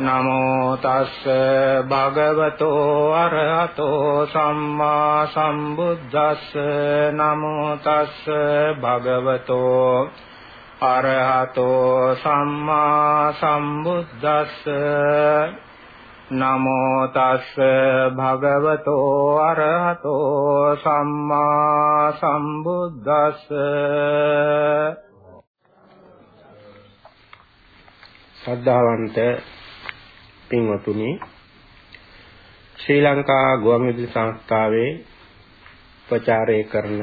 නමෝ තස්ස භගවතෝ අරහතෝ සම්මා සම්බුද්දස්ස නමෝ තස්ස භගවතෝ අරහතෝ සම්මා සම්බුද්දස්ස නමෝ තස්ස භගවතෝ අරහතෝ සම්මා සම්බුද්දස්ස ශ්‍රද්ධාවන්ත පින්වතුනි ශ්‍රී ලංකා ගුවන්විදුලි සංස්ථාවේ ප්‍රචාරය කරන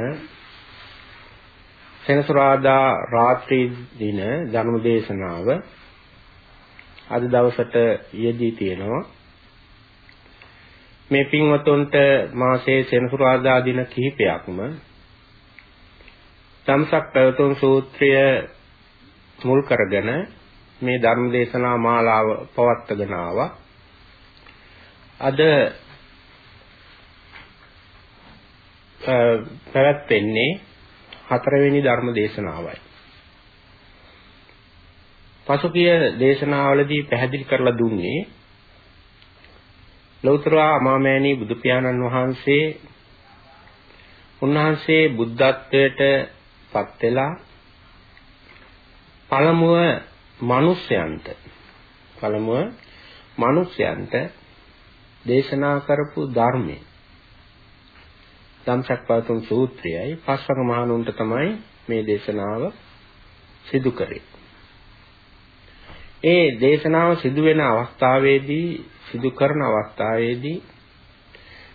සෙනසුරාදා රාත්‍රී දින ධර්ම දේශනාව අද දවසට යෙදී තියෙනවා. මේ පින්වතුන්ට මාසයේ සෙනසුරාදා දින කිහිපයක්ම තමසක් ප්‍රයතුන් සූත්‍රය මුල් කරගෙන මේ ධර්ම දේශනා මාලාව පවත්වගෙන ආවා. අද පැවැත්වෙන්නේ හතරවෙනි ධර්ම දේශනාවයි. පසුගිය දේශනාවලදී පැහැදිලි කරලා දුන්නේ ලෞතර අමාමෑණී බුදු පියාණන් වහන්සේ උන්වහන්සේ බුද්ධත්වයට පත් වෙලා පළමුව මිනිස්යන්ට පළමුව මිනිස්යන්ට දේශනා කරපු ධර්මය ධම්සක්පවතුන් සූත්‍රයයි පස්වක මහණුන්ට තමයි මේ දේශනාව සිදු කරේ. ඒ දේශනාව සිදු වෙන අවස්ථාවේදී සිදු කරන අවස්ථාවේදී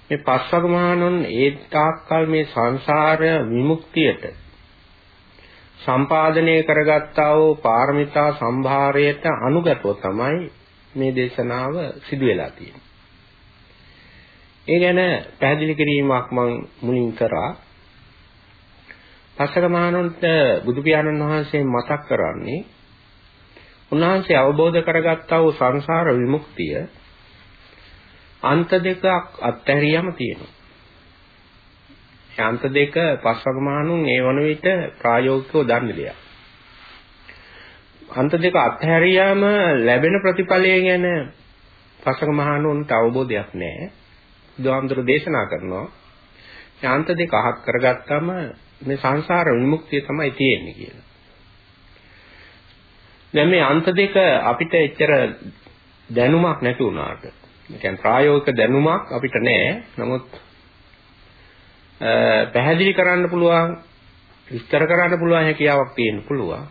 මේ පස්වක මහණුන් ඒ තාක්කල් මේ සංසාර විමුක්තියට සම්පාදනය කරගත්තා වූ පාරමිතා සම්භාරයට අනුගතව තමයි මේ දේශනාව සිදු වෙලා තියෙන්නේ. ඒ ගැන පැහැදිලි කිරීමක් මම මුලින් කරා. පස්සක මහණුන්ට බුදු පියාණන් වහන්සේ මතක් කරන්නේ උන්වහන්සේ අවබෝධ කරගත්තා වූ සංසාර විමුක්තිය අන්ත දෙකක් අත්හැරියම තියෙනවා. ශාන්ත දෙක පස්වග මහණුන් ඒ වන විට ප්‍රායෝගිකව දන්න දෙයක්. අන්ත දෙක අත්හැරියාම ලැබෙන ප්‍රතිඵලය ගැන පස්වග මහණුන්ට අවබෝධයක් නැහැ. බුදුහාමුදුර දේශනා කරනවා ශාන්ත දෙක අහක් කරගත්තම මේ සංසාර විමුක්තිය තමයි තියෙන්නේ කියලා. දැන් මේ අන්ත දෙක අපිට එච්චර දැනුමක් නැති වුණාට, ඒ කියන්නේ ප්‍රායෝගික දැනුමක් අපිට නැහැ. නමුත් පැහැදිලි කරන්න පුළුවන් විස්තර කරන්න පුළුවන් හැකියාවක් තියෙන්න පුළුවන්.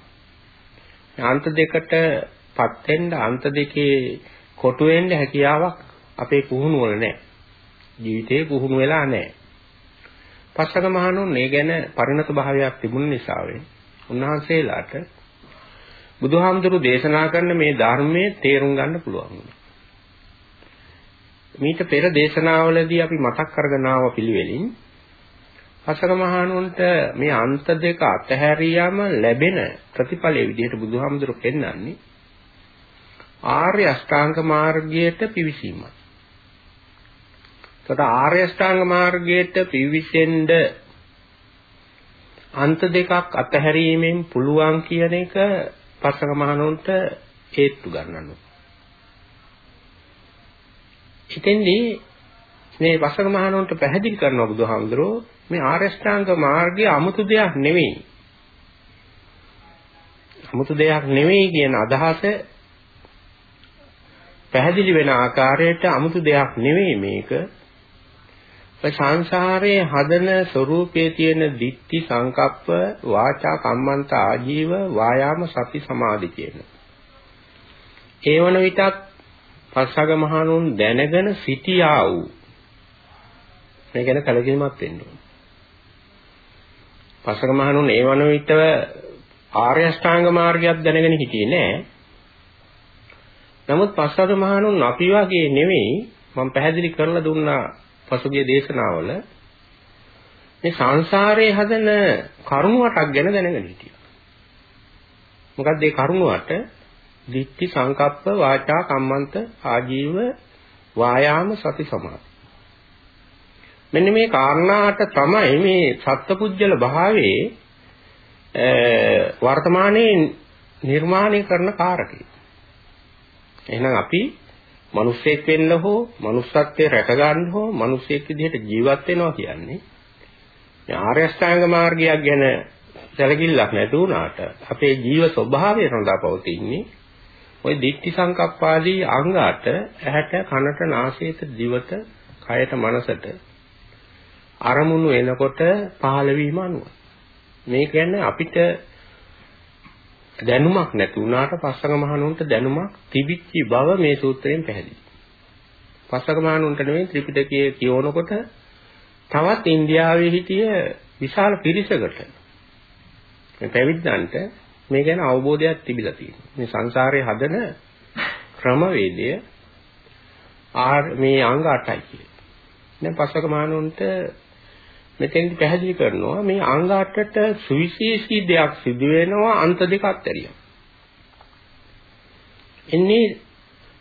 අන්ත දෙකටපත් වෙන්න අන්ත දෙකේ කොටු වෙන්න හැකියාවක් අපේ පුහුණු වල නැහැ. ජීවිතේ පුහුණු වෙලා නැහැ. පස්සක මහණුන් මේ ගැන පරිණත භාවයක් තිබුණ නිසා උන්වහන්සේලාට බුදුහාමුදුරු දේශනා කරන මේ ධර්මයේ තේරුම් ගන්න පුළුවන් වුණා. මීට පෙර දේශනාවලදී අපි මතක් කරගෙන ආව පිළිවෙලින් අසක මහණුන්ට මේ අන්ත දෙක අතහැරියාම ලැබෙන ප්‍රතිඵලයේ විදිහට බුදුහාමුදුරු පෙන්වන්නේ ආර්ය අෂ්ටාංග මාර්ගයට පිවිසීමයි. ඒකට ආර්ය අෂ්ටාංග මාර්ගයට පිවිසෙන්න අන්ත දෙකක් අතහැරීමෙන් පුළුවන් කියන එක පසක මහණුන්ට හේතු ගන්නනවා. ඉතින්දී මේ පසක මහණුන්ට පැහැදිලි කරනවා බුදුහාමුදුරුවෝ මේ ආරෂ්ඨාංග මාර්ගය 아무තු දෙයක් නෙවෙයි. 아무තු දෙයක් නෙවෙයි කියන අදහස පැහැදිලි වෙන ආකාරයට 아무තු දෙයක් නෙවෙයි මේක. සංසාරයේ හදන ස්වરૂපයේ තියෙන දික්ටි සංකප්ප වාචා කම්මන්ත ආජීව වායාම සති සමාධි කියන. ඒ වන විටත් පස්සග මහණුන් දැනගෙන සිටියා වූ මේ ගැන කලකිරීමක් වෙන්න ඕන. පස්සග මහණුන් ඒ වන විටව ආර්ය අෂ්ටාංග මාර්ගයක් දැනගෙන හිටියේ නෑ. නමුත් පස්සග මහණුන් අපි වගේ නෙවෙයි මම පැහැදිලි කරලා දුන්නා පසුගිය දේශනාවල මේ සංසාරයේ හදන කරුණු අටක් ගැන දැනගෙන හිටියා. මොකක්ද ඒ කරුණු අට? දිට්ඨි සංකප්ප වාචා කම්මන්ත ආජීව වායාම සති සමාධි. මෙන්න මේ කාරණාට තමයි මේ සත්පුජ්‍යල භාවයේ වර්තමානයේ නිර්මාණය කරන කාරකේ. එහෙනම් අපි මිනිස්සෙක් වෙන්න හෝ manussත්වයේ රැක ගන්න හෝ මිනිස්සෙක් විදිහට ජීවත් වෙනවා කියන්නේ මේ ආර්ය අෂ්ටාංග මාර්ගයක් ගැන සැලකිල්ලක් නැති වුණාට අපේ ජීව ස්වභාවය සඳහා පවතින්නේ ওই දික්ටි සංකප්පාදී අංගාට ඇහැට කනට නාසයට දිවට කයට මනසට අරමුණු එනකොට පහළ වීම අනුව මේ කියන්නේ අපිට දැනුමක් නැති වුණාට පස්සක මහණුන්ට දැනුමක් තිබිච්ච බව මේ සූත්‍රයෙන් පැහැදිලි. පස්සක මහණුන්ට නෙමෙයි ත්‍රිපිටකයේ කියවනකොට තවත් ඉන්දියාවේ හිටිය විශාල පිරිසකට මේ පැවිද්දන්ට මේ ගැන අවබෝධයක් තිබිලා තියෙනවා. මේ සංසාරේ හදන ක්‍රමවේදය ආ මේ අංග 8යි කියන්නේ. දැන් පස්සක මහණුන්ට මෙතෙන්දි පැහැදිලි කරනවා මේ අංග 8ට සුවිශේෂී දෙයක් සිදු වෙනවා අන්ත දෙක අතරින්. එන්නේ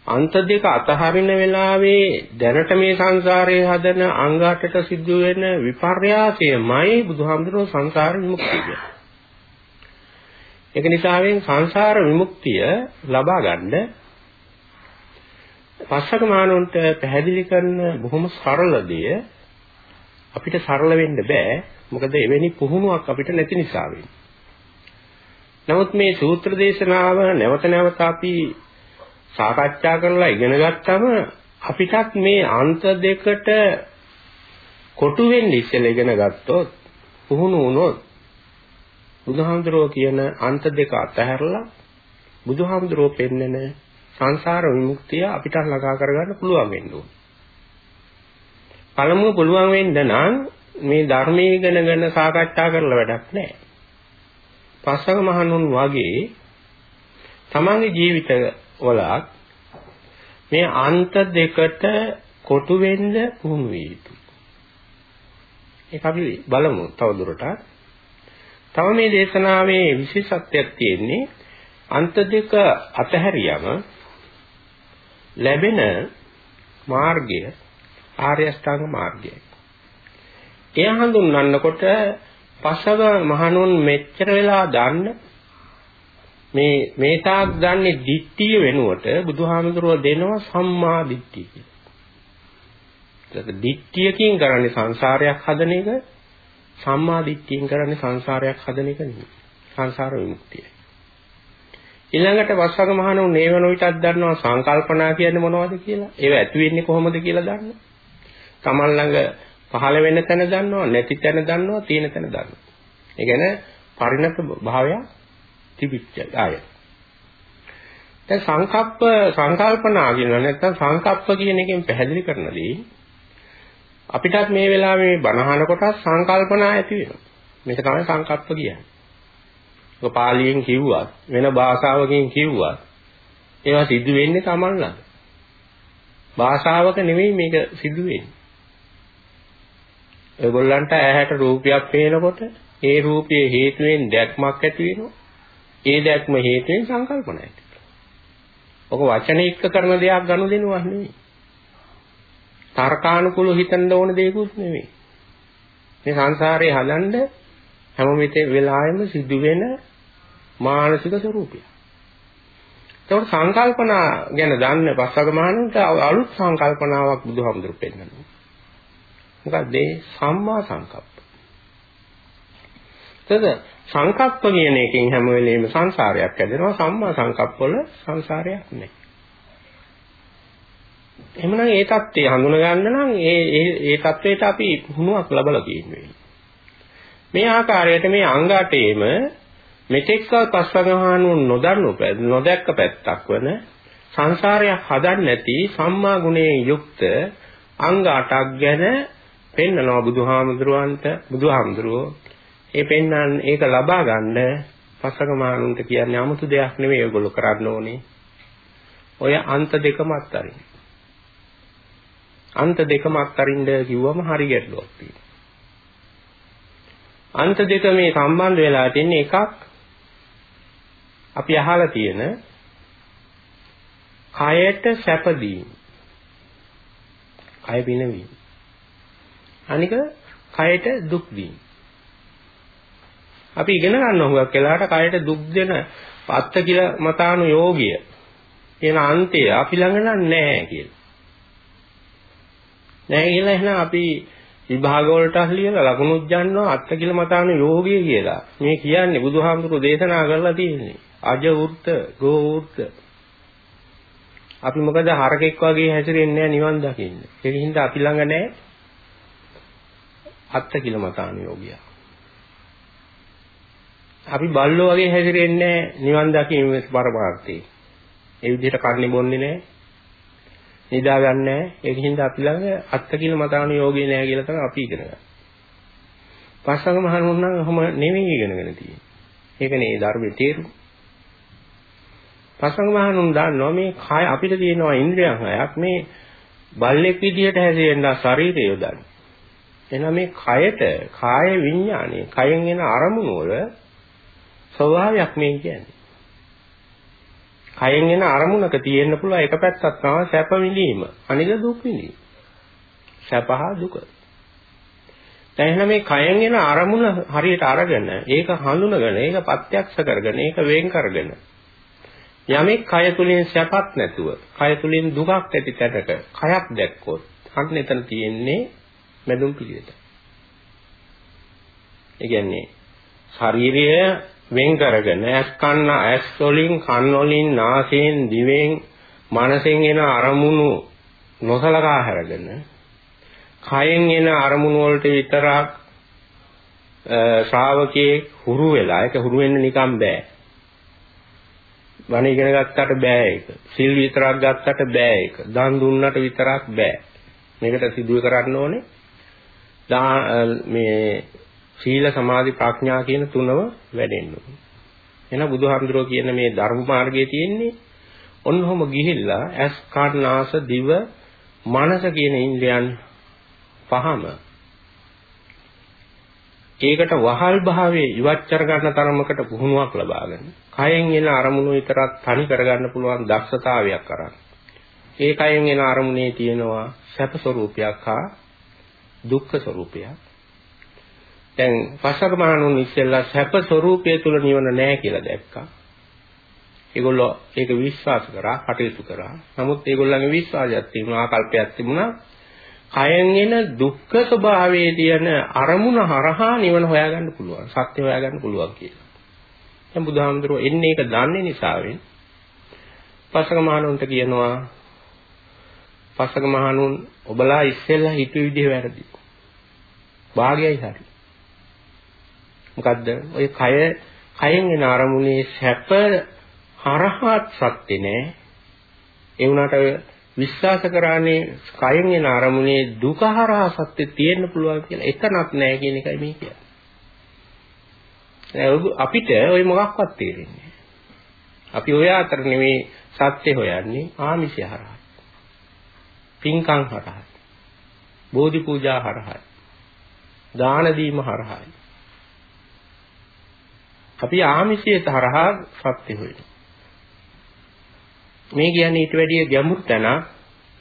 අන්ත දෙක අතහරින වෙලාවේ දැනට මේ සංසාරයේ හදන අංග 8ට සිදු වෙන විපර්යාසයමයි බුදුහාමුදුරුවෝ සංසාර විමුක්තිය කියන්නේ. ඒක නිසාවෙන් සංසාර විමුක්තිය ලබා ගන්න පස්සක මානොන්ට පැහැදිලි කරන බොහොම සරල දෙය අපිට සරල වෙන්න බෑ. මොකද එවැනි පුහුණුවක් අපිට නැති නිසා නමුත් මේ සූත්‍ර දේශනාව නැවත නැවත අපි සාකච්ඡා කරලා ඉගෙන ගත්තම අපිටත් මේ අන්ත දෙකට කොටු වෙන්න ඉස්සෙල්ලා ඉගෙන ගත්තොත් පුහුණු වුණොත් බුදුහාමුදුරුවෝ කියන අන්ත දෙක අතහැරලා බුදුහාමුදුරුවෝ පෙන්නන සංසාර විමුක්තිය අපිට ළඟා කරගන්න පුළුවන් වෙන්න ඕනේ. පළමුව පුළුවන් වෙන්න නම් මේ ධර්මයේ ඉගෙනගෙන සාකච්ඡා කරලා වැඩක් නැහැ. පස්සක මහණුන් වගේ තමන්ගේ ජීවිත වලත් මේ අන්ත දෙකට කොටු වෙන්න පුහුණු විය යුතුයි. ඒක අපි බලමු තවදුරටත්. තව මේ දේශනාවේ විශේෂත්වයක් තියෙන්නේ අන්ත දෙක අතහැරියම ලැබෙන මාර්ගය ආර්ය අෂ්ටාංග මාර්ගයයි. එය හඳුන්වන්නකොට පසව මහණුන් මෙච්චර වෙලා දන්න මේ මේ තාක් දන්නේ දිට්ඨිය වෙනුවට බුදුහාමුදුරුව දෙනවා සම්මා දිට්ඨිය කියලා. ඒක දිට්ඨියකින් කරන්නේ සංසාරයක් හදන එක සම්මා දිට්ඨියෙන් කරන්නේ සංසාරයක් හදන එක නෙවෙයි. සංසාර විමුක්තියයි. ඊළඟට වස්සක මහණුන් නේවන විටක් දන්නවා සංකල්පනා කියන්නේ මොනවද කියලා. ඒව ඇති වෙන්නේ කොහොමද කියලා දන්නවා. Taman ළඟ පහළ වෙන තැන දන්නවා, නැති තැන දන්නවා, තියෙන තැන දන්නවා. ඒ කියන්නේ පරිණත භාවය තිබිච්ච අය. දැන් සංකප්ප සංකල්පනා කියන නැත්නම් සංකප්ප කියන එකෙන් පැහැදිලි කරනදී අපිටත් මේ වෙලාවේ මේ බණහන කොට සංකල්පනා ඇති වෙනවා. මේක තමයි සංකප්ප කියන්නේ. ඔක පාලියෙන් කිව්වත් වෙන භාෂාවකින් කිව්වත් ඒවා සිද්ධ වෙන්නේ Taman ළඟ. භාෂාවක නෙමෙයි මේක සිද්ධ වෙන්නේ. ඒගොල්ලන්ට ඇහැට රූපයක් පේනකොට ඒ රූපයේ හේතුවෙන් දැක්මක් ඇති වෙනවා. ඒ දැක්ම හේතුවෙන් සංකල්පන ඇති වෙනවා. ඔක වචන එක්ක කරන දෙයක් ගනුදෙනුවක් නෙවෙයි. තර්කානුකූලව හිතන්න ඕන දෙයක්ුත් නෙවෙයි. මේ සංසාරේ හදන්න හැම වෙලාවෙම සිදුවෙන මානසික ස්වરૂපය. ඒකට සංකල්පනා ගැන දන්න පස්සක මහණුන්ට අලුත් සංකල්පනාවක් බුදුහාමුදුරු පෙන්නනවා. මොකද සම්මා සංකප්ප. එතද සංකප්ප කියන එකෙන් හැම වෙලෙම සංසාරයක් ඇදෙනවා සම්මා සංකප්ප වල සංසාරයක් නැහැ. එහෙමනම් ඒ தත්ත්වය හඳුන ගන්න නම් ඒ ඒ ඒ தත්ත්වයට අපි පුහුණුවක් ලබලා තියෙන්නේ. මේ ආකාරයට මේ අංග 8ේම මෙතෙක්කල් පස්වගහනුන් නොදන්නු නොදැක්ක පැත්තක් වන සංසාරයක් හදන්නේ නැති සම්මා ගුණයෙන් යුක්ත අංග 8ක් ගැන පෙන්නනවා බුදුහාමුදුරුවන්ට බුදුහාමුදුරුවෝ ඒ පෙන්වන්න ඒක ලබා ගන්න පස්වගමහනුන්ට කියන්නේ 아무තු දෙයක් නෙවෙයි ඒගොල්ලෝ කරන්න ඕනේ ඔය අන්ත දෙකම අත්තරින් අන්ත දෙකම අත්තරින්ද කිව්වම හරි ගැටලුවක් තියෙනවා අන්ත දෙක මේ සම්බන්ධ වෙලා තින්නේ එකක් අපි අහලා තියෙන කයට සැප දීම. කය පිනවීම. අනික කයට දුක් දීම. අපි ඉගෙන ගන්න හුඟක් වෙලාවට කයට දුක් දෙන පත්ත කියලා මතානු යෝගිය කියන අන්තය අපි ළඟ නැහැ කියලා. නැහැ කියලා එහෙනම් අපි විභාග වලට ලියලා ලකුණුත් ගන්නවා අත්ති කියලා මතානු යෝගිය කියලා. මේ කියන්නේ බුදුහාමුදුරු දේශනා කරලා තියෙන්නේ. අජ වෘත්ත, ගෝ වෘත්ත. අපි මොකද හරකෙක් වගේ හැසිරෙන්නේ නිවන් දකින්න. ඒක හින්දා අපි ළඟ නැහැ අත්ති කියලා මතානු යෝගිය. අපි බල්ලෝ වගේ හැසිරෙන්නේ නිවන් දකින්නේ පරමාර්ථේ. ඒ විදිහට කන්නේ බොන්නේ නැහැ. නිදා ගන්න නැහැ. ඒක හින්දා අපි ළඟ අත්ති කියලා මතානු යෝගී නැහැ කියලා තමයි අපි ඉගෙන ගන්න. පස්සඟ මහණුන් නම් ඔහොම නෙවෙයි ඉගෙනගෙන තියෙන්නේ. ඒක නේ ධර්මයේ තේරුම. පස්සඟ මහණුන් දන්නවා මේ කය අපිට තියෙනවා ඉන්ද්‍රියන් හයක් මේ බල්ලෙක් විදිහට හැදෙන්න ශරීරය යොදන්න. එහෙනම් මේ කයට කාය විඥානය කයෙන් එන අරමුණු වල ස්වභාවයක් මේ කියන්නේ. කයෙන් එන අරමුණක තියෙන්න පුළුවන් එක පැත්තක් තමයි සැප විඳීම. අනික දුක් විඳීම. සැප හා දුක. දැන් එහෙනම් මේ කයෙන් එන අරමුණ හරියට අරගෙන ඒක හඳුනගෙන ඒක ප්‍රත්‍යක්ෂ කරගෙන ඒක වෙන් කරගෙන යමෙක් කය තුලින් සැපත් නැතුව කය තුලින් දුකක් ඇති තැනක කයක් දැක්කොත් අන්න එතන තියෙන්නේ මැදුම් පිළිවෙත. ඒ කියන්නේ ශාරීරිය වෙන් කරගෙන ඇස් කන්න ඇස් වලින් කන් වලින් නාසයෙන් දිවෙන් මනසෙන් එන අරමුණු නොසලකා හැරගෙන කයෙන් එන අරමුණු වලට විතරක් ශ්‍රාවකයේ හුරු වෙලා ඒක හුරු වෙන්න නිකන් බෑ. බණ ඉගෙන ගත්තට බෑ ඒක. සිල් විතරක් ගත්තට බෑ ඒක. දන් දුන්නට විතරක් බෑ. මේකට සිදුව කරන්න ඕනේ. මේ සීල සමාධි ප්‍රඥා කියන තුනම වැඩෙන්න ඕනේ. එහෙනම් බුදුහාමුදුරුවෝ කියන මේ ධර්ම මාර්ගයේ තියෙන්නේ ඔන්නෝම ගිහිල්ලා ඇස් කන් නාස දිව මනස කියන ඉන්ද්‍රයන් පහම ඒකට වහල් භාවයේ ඉවත් කර ගන්න තරමකට පුහුණුවක් ලබාගෙන කයෙන් එන අරමුණු විතරක් තනි කරගන්න පුළුවන් දක්ෂතාවයක් කරන් ඒ කයෙන් එන අරමුණේ තියෙනවා සැප ස්වરૂපයක් හා දුක්ඛ ස්වરૂපයක් දැන් පස්සක මහණුන් ඉස්සෙල්ලා සැප ස්වરૂපය තුල නිවන නැහැ කියලා දැක්කා. ඒගොල්ලෝ ඒක විශ්වාස කරා, කටයුතු කරා. නමුත් ඒගොල්ලන්ගේ විශ්වාසයක් තිබුණා, ආකල්පයක් තිබුණා. කයෙන් එන දුක්ඛ ස්වභාවයේ තියෙන අරමුණ හරහා නිවන හොයාගන්න පුළුවන්. සත්‍ය හොයාගන්න පුළුවන් කියලා. දැන් බුදුහාමුදුරුවෝ එන්නේ ඒක දන්නේ නිසාවෙන් පස්සක මහණුන්ට කියනවා පස්සක මහණුන් ඔබලා ඉස්සෙල්ලා හිතුව විදිහ වැරදි. භාගයයි හරි. මොකද්ද? ඔය කය කයෙන් එන අරමුණේ සැප හරහාත් සත්‍ය නෑ. ඒ වුණාට විශ්වාස කරන්නේ කයෙන් එන අරමුණේ දුක හරහා සත්‍ය තියෙන්න පුළුවන් කියලා එකනක් නෑ කියන එකයි මේ කියන්නේ. අපිට ওই මොකක්වත් තේරෙන්නේ අපි ඔය අතර නෙමේ සත්‍ය හොයන්නේ ආමිෂය හරහා. පින්කම් හරහා. බෝධි පූජා හරහා. දාන දීම හරහායි. අපි ආමිෂයේ තරහා සත්‍ය හොයනවා. මේ කියන්නේ ඊට වැඩිය ගැඹුරු තැන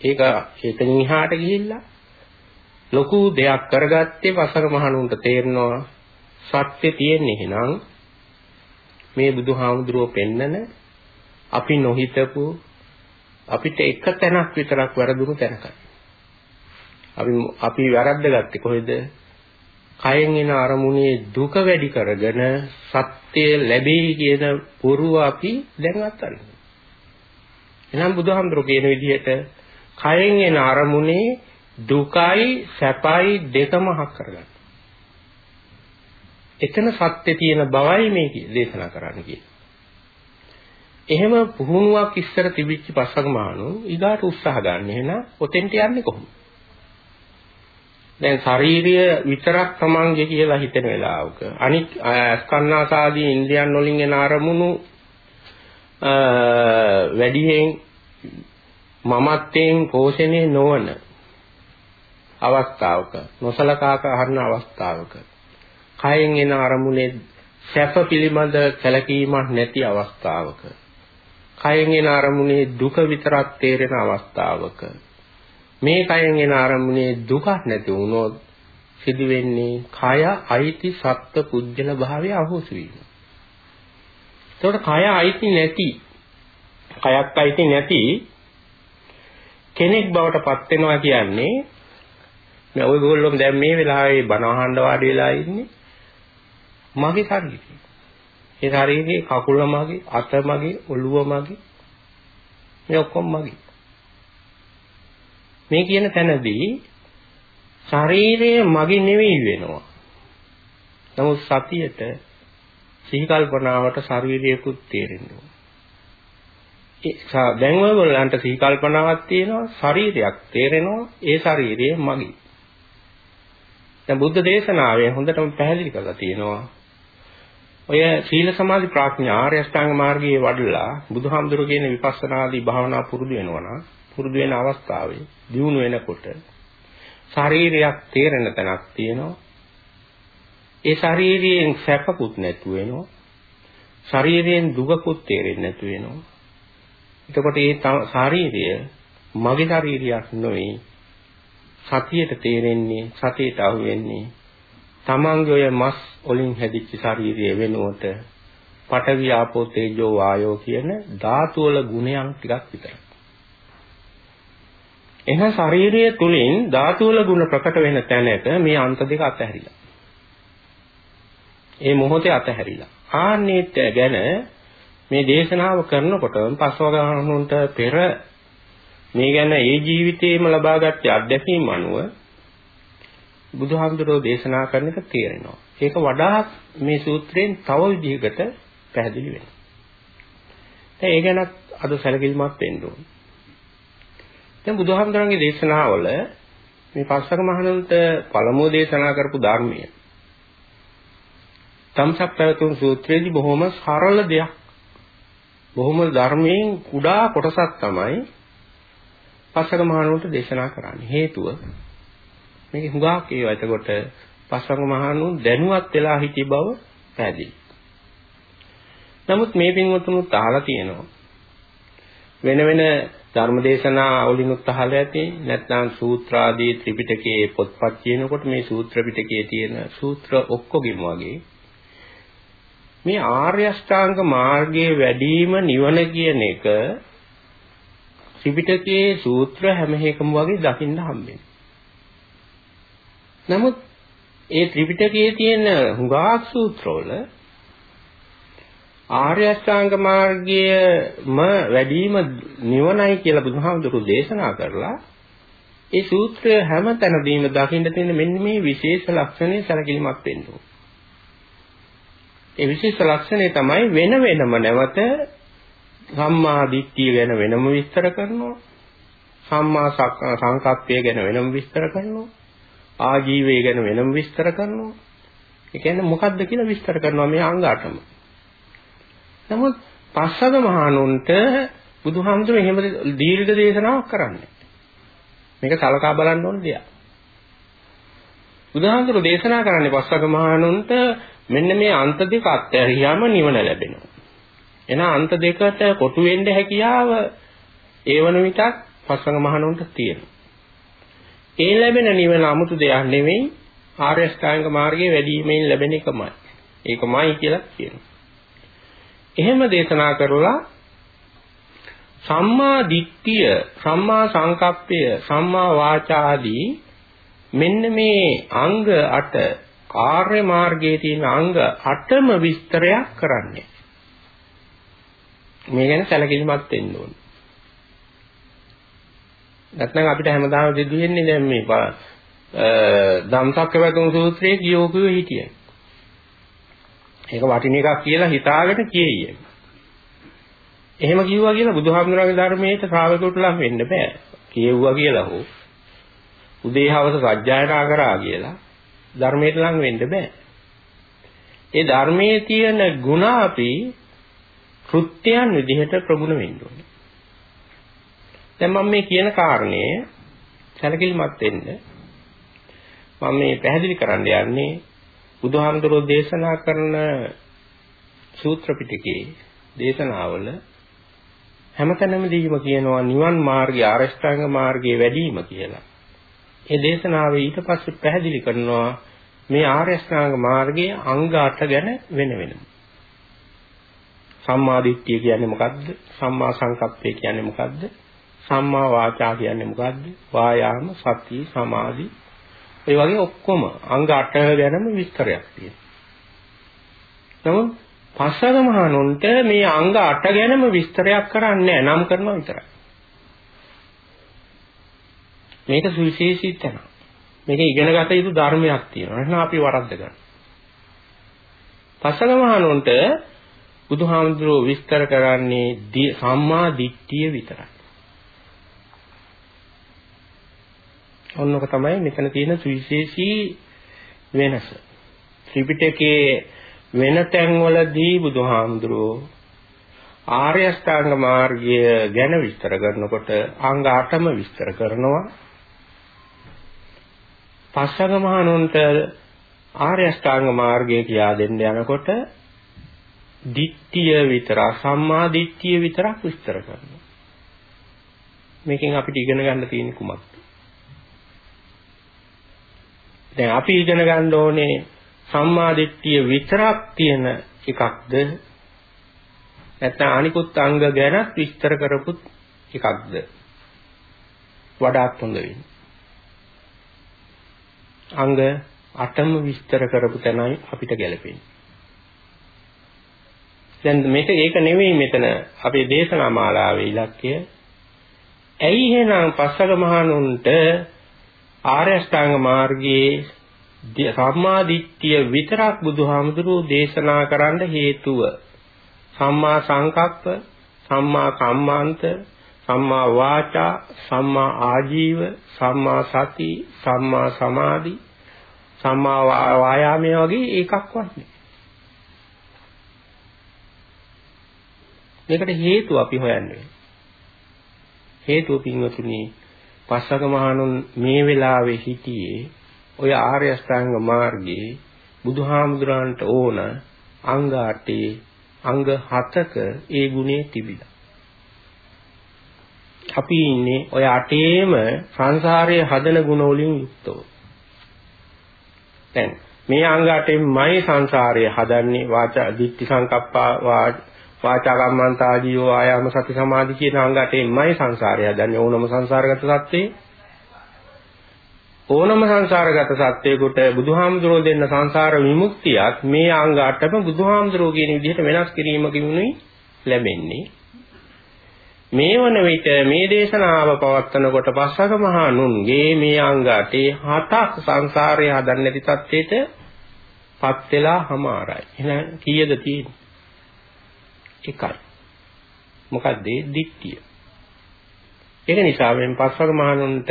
ඒක එතනින් එහාට ගිහිල්ලා ලොකු දෙයක් කරගත්තේ වසර මහණුන්ට තේරෙනවා සත්‍ය තියෙන්නේ එහෙනම් මේ බුදුහාමුදුරුව පෙන්නන අපි නොහිතපු අපිට එක තැනක් විතරක් වැරදුණු තැනකයි. අපි අපි වැරද්දගත්තේ කොහෙද? කයෙන් එන අරමුණේ දුක වැඩි කරගෙන සත්‍ය ලැබෙයි කියන පුරුව අපි දැන් අත්හරිනවා. එහෙනම් බුදුහාමුදුරු කියන විදිහට කයෙන් එන අරමුණේ දුකයි සැපයි දෙකම හක් කරගන්න. එතන සත්‍ය තියෙන බවයි මේ දේශනා කරන්න කියන්නේ. එහෙම පුහුණුවක් ඉස්සර තිබිච්ච පස්සගමානු ඊගාට උත්සාහ ගන්න. එහෙනම් ඔතෙන්ට යන්නේ කොහොමද? දැන් ශාරීරිය විතරක් තමන්ගේ කියලා හිතෙන වෙලාවක අනික් ස්කන්නාසාදී ඉන්ද්‍රියන් වලින් එන අරමුණු වැඩියෙන් මමත්වයෙන් පෝෂණය නොවන අවස්ථාවක නොසලකා කරන අවස්ථාවක කයෙන් එන අරමුණේ සැප පිළිබඳ සැලකීමක් නැති අවස්ථාවක කයෙන් එන අරමුණේ දුක විතරක් තේරෙන අවස්ථාවක මේ කයෙන් එන අරමුණේ දුකක් නැති වුණොත් සිදු වෙන්නේ කය අයිති සත්ත්ව පුජ්‍යල භාවය අහෝසු වීම. එතකොට කය අයිති නැති කයක් අයිති නැති කෙනෙක් බවට පත් වෙනවා කියන්නේ මේ ඔයගොල්ලෝ දැන් මේ වෙලාවේ බණ අහන්න වාඩි වෙලා ඉන්නේ මගේ ශරීරය. ඒ ශරීරයේ කකුල මගේ, අත මගේ, ඔළුව මගේ. මේ ඔක්කොම මගේ. මේ කියන තැනදී ශරීරය මගේ නෙවෙයි වෙනවා. නමුත් සතියට සිහි කල්පනාවට ශරීරයකුත් තේරෙනවා. ඒ දැන් ඔයගොල්ලන්ට සිහි කල්පනාවක් තියෙනවා ශරීරයක් තේරෙනවා ඒ ශරීරය මගේ. දැන් බුද්ධ දේශනාවේ හොඳටම පැහැදිලි කරලා තියෙනවා ඔය සීල සමාධි ප්‍රඥා ආර්ය අෂ්ටාංග මාර්ගයේ වඩලා බුදුහාමුදුරු කියන විපස්සනාදී භාවනා පුරුදු වෙනවා නම් පුරුදු වෙන අවස්ථාවේ දියුණු වෙනකොට ශරීරයක් තේරෙන තැනක් තියෙනවා. ඒ ශරීරයෙන් සැපකුත් නැතු වෙනවා. ශරීරයෙන් දුකකුත් තේරෙන්නේ නැතු වෙනවා. එතකොට ඒ ශරීරය මගේ ශරීරයක් නෙවෙයි. සතියට තේරෙන්නේ සතියට අහු වෙන්නේ තමන්ගේ ඔය මස් වලින් හැදිච්ච ශරීරය වෙනුවට පඨවි ආපෝ තේජෝ වායෝ කියන ධාතු වල ගුණයන් ටිකක් විතරයි. එහෙනම් ශරීරය තුලින් ධාතු වල ගුණ ප්‍රකට වෙන තැනට මේ අන්ත දෙක අතහැරිලා. ඒ මොහොතේ අතහැරිලා. ආන්නේත් ගැන මේ දේශනාව කරනකොට පස්වගානුන්ට පෙර මේ ගැන ඒ ජීවිතේම ලබාගත් අත්දැකීම් අනුව බුදුහාමුදුරෝ දේශනා කරන එක තේරෙනවා. ඒක වඩා මේ සූත්‍රයෙන් තව විදිහකට පැහැදිලි වෙනවා. දැන් ඒ ගැනත් අද සැලකිලිමත් වෙන්න ඕනේ. දැන් බුදුහාමුදුරන්ගේ දේශනාවල මේ පස්සක මහණුන්ට පළමුව දේශනා කරපු ධර්මය තමසක් පැවතුම් සූත්‍රයේදී බොහොම සරල දෙයක්. බොහොම ධර්මයෙන් කුඩා කොටසක් තමයි පස්සක මහණුන්ට දේශනා කරන්නේ. හේතුව මේක හුඟක් ඒවා එතකොට පස්වංග මහණුන් දැනුවත් වෙලා හිටි බව පැහැදිලි. නමුත් මේ පින්වතුනුත් අහලා තියෙනවා. වෙන වෙන ධර්මදේශනා වලිනුත් අහලා ඇති නැත්නම් සූත්‍රාදී ත්‍රිපිටකයේ පොත්පත් කියනකොට මේ සූත්‍ර පිටකයේ තියෙන සූත්‍ර ඔක්කොගෙම වගේ මේ ආර්ය අෂ්ටාංග මාර්ගයේ වැඩිම නිවන කියන එක ත්‍රිපිටකයේ සූත්‍ර හැම එකම වගේ දකින්න හම්බෙන්නේ. නමුත් ඒ ත්‍රිපිටකයේ තියෙන හුඟක් සූත්‍රවල ආර්ය අෂ්ටාංග මාර්ගයම වැඩිම නිවනයි කියලා බුදුහාමුදුරු දේශනා කරලා ඒ සූත්‍රය හැම තැනදීම දකින්න තියෙන මෙන්න මේ විශේෂ ලක්ෂණය සැලකිලිමත් වෙන්න ඒ විශේෂ ලක්ෂණය තමයි වෙන වෙනම නැවත සම්මා දිට්ඨිය ගැන වෙනම විස්තර කරනවා. සම්මා සංකප්පය ගැන වෙනම විස්තර කරනවා. ආජීවය ගැන වෙනම විස්තර කරනවා. ඒ කියන්නේ මොකද්ද කියලා විස්තර කරනවා මේ අංග 8ම. නමුත් පස්සක මහණුන්ට බුදුහාමුදුරුවෝ එහෙම දීර්ඝ දේශනාවක් කරන්නේ. මේක සලකා බලන්න ඕන දෙයක්. බුදුහාමුදුරුවෝ දේශනා කරන්නේ පස්සක මහණුන්ට මෙන්න මේ අන්ත දෙක අත්හැරියාම නිවන ලැබෙනවා. එන අන්ත දෙකට කොටු වෙන්න හැකියාව ඒවන විටක් පස්සක මහණුන්ට තියෙනවා. ඒ ලැබෙන නිවන 아무තු දෙයක් නෙමෙයි ආර්ය ශ්‍රාංග මාර්ගයේ වැඩිමෙන් ලැබෙන එකමයි. ඒකමයි කියලා කියනවා. එහෙම දේශනා කරලා සම්මා දිට්ඨිය, සම්මා සංකප්පය, සම්මා වාචා ආදී මෙන්න මේ අංග 8 ආර්ය මාර්ගයේ තියෙන අංග 8ම විස්තරයක් කරන්නේ. මේ ගැන සැලකිලිමත් වෙන්න ඕනේ. නැත්නම් අපිට හැමදාම දෙදුවෙන්නේ දැන් මේ ධම්සක්ක වැතුම් සූත්‍රයේ කියෝ කිව්ව හිටියයි. ඒක වටින එකක් කියලා හිතාගෙන කියෙයි. එහෙම කිව්වා කියලා බුදුහාමුදුරන්ගේ ධර්මයට ශ්‍රාවකයෙකුට ලම් වෙන්න බෑ. කියෙව්වා කියලා හෝ උදේ හවස සජ්ජායනා කරා කියලා ධර්මයට ලං වෙන්න බෑ. ඒ ධර්මයේ තියෙන ಗುಣ අපි කෘත්‍යයන් විදිහට ප්‍රගුණ වෙන්න ඕනේ. දැන් මම මේ කියන කාරණේ සැලකිලිමත් වෙන්න මම මේ පැහැදිලි කරන්න යන්නේ බුදුහාමුදුරෝ දේශනා කරන සූත්‍ර පිටකේ දේශනාවල හැමතැනම දීම කියනවා නිවන් මාර්ගය අරෂ්ඨාංග මාර්ගයේ වැඩිම කියලා. ඒ දේශනාවේ ඊට පස්සේ පැහැදිලි කරනවා මේ ආර්ය අෂ්ටාංග මාර්ගයේ අංග 8 ගැන වෙන වෙනම. සම්මා දිට්ඨිය කියන්නේ මොකද්ද? සම්මා සංකප්පය කියන්නේ මොකද්ද? සම්මා වාචා කියන්නේ මොකද්ද? වායාම, සති, සමාධි. ඒ වගේ ඔක්කොම අංග 8 ගැනම විස්තරයක් තියෙනවා. නමුත් පස්සක මහණුන්ට මේ අංග 8 ගැනම විස්තරයක් කරන්නේ නැහැ නම් කරනවා විතරයි. මේක සුවිශේෂී තැන. මේක ඉගෙන ගත යුතු ධර්මයක් තියෙනවා. එහෙනම් අපි වරද්ද ගන්න. පස්සක මහණුන්ට බුදුහාමුදුරුවෝ විස්තර කරන්නේ සම්මා දිට්ඨිය විතරයි. ඔන්නක තමයි මෙතන තියෙන සුවිශේෂී වෙනස. ත්‍රිපිටකයේ වෙන තැන්වලදී බුදුහාමුදුරුවෝ ආර්ය අෂ්ටාංග මාර්ගය ගැන විස්තර කරනකොට අංග 8ම විස්තර කරනවා. පස්සක මහණුන්ට ආර්ය අෂ්ටාංග මාර්ගය කියා දෙන්න යනකොට දිට්ඨිය විතර සම්මා දිට්ඨිය විතරක් විස්තර කරනවා. මේකෙන් අපිට ඉගෙන ගන්න තියෙන කුමක්ද? දැන් අපි ඉගෙන ගන්න ඕනේ සම්මා දිට්ඨිය විතරක් තියෙන එකක්ද නැත්නම් අනිකුත් අංග ගැන විස්තර කරපුත් එකක්ද වඩාත් හොඳ වෙන්නේ අංග 8ම විස්තර කරපු තැනයි අපිට ගැලපෙන්නේ. දැන් මේක ඒක නෙවෙයි මෙතන අපේ දේශනා මාලාවේ ඉලක්කය. ඇයි එහෙනම් පස්සක මහණුන්ට ආර්ය අෂ්ටාංග මාර්ගයේ සම්මා දිට්ඨිය විතරක් බුදුහාමුදුරුවෝ දේශනා කරන්න හේතුව සම්මා සංකප්ප සම්මා කම්මාන්ත සම්මා වාචා සම්මා ආජීව සම්මා සති සම්මා සමාධි සම්මා වායාමයේ වගේ එකක්වත් නෑ. මේකට හේතුව අපි හොයන්නේ. හේතුව පින්වතුනි පස්සක මහණුන් මේ වෙලාවේ හිටියේ ඔය ආර්ය අෂ්ටාංග මාර්ගයේ බුදුහාමුදුරන්ට ඕන අංග 8 අංග 7ක ඒ ගුණේ තිබිලා අපි ඉන්නේ ඔය අටේම සංසාරයේ හදන ගුණ වලින් යුක්තව. දැන් මේ අංග අටෙන්මයි සංසාරය හදන්නේ වාචා දිට්ඨි සංකප්පා වාචා කම්මන්තා ජීව ආයාම සති සමාධි කියන අංග අටෙන්මයි සංසාරය හදන්නේ ඕනම සංසාරගත සත්‍යේ ඕනම සංසාරගත සත්‍යයකට බුදුහාමුදුරෝ දෙන්න සංසාර විමුක්තියක් මේ අංග අටම බුදුහාමුදුරෝ කියන විදිහට වෙනස් කිරීමකිනුයි ලැබෙන්නේ මේ වන විට මේ දේශනාව පවත්වනකොට පස්සක මහා නුන්ගේ මේ අංගටේ හතක් සංසාරය හදන්න නැති තත්ත්වයට පත් වෙලා හමාරයි. එහෙනම් කීයද තියෙන්නේ? එකයි. මොකද්ද? දික්තිය. ඒක නිසා මේ පස්සක මහණුන්ට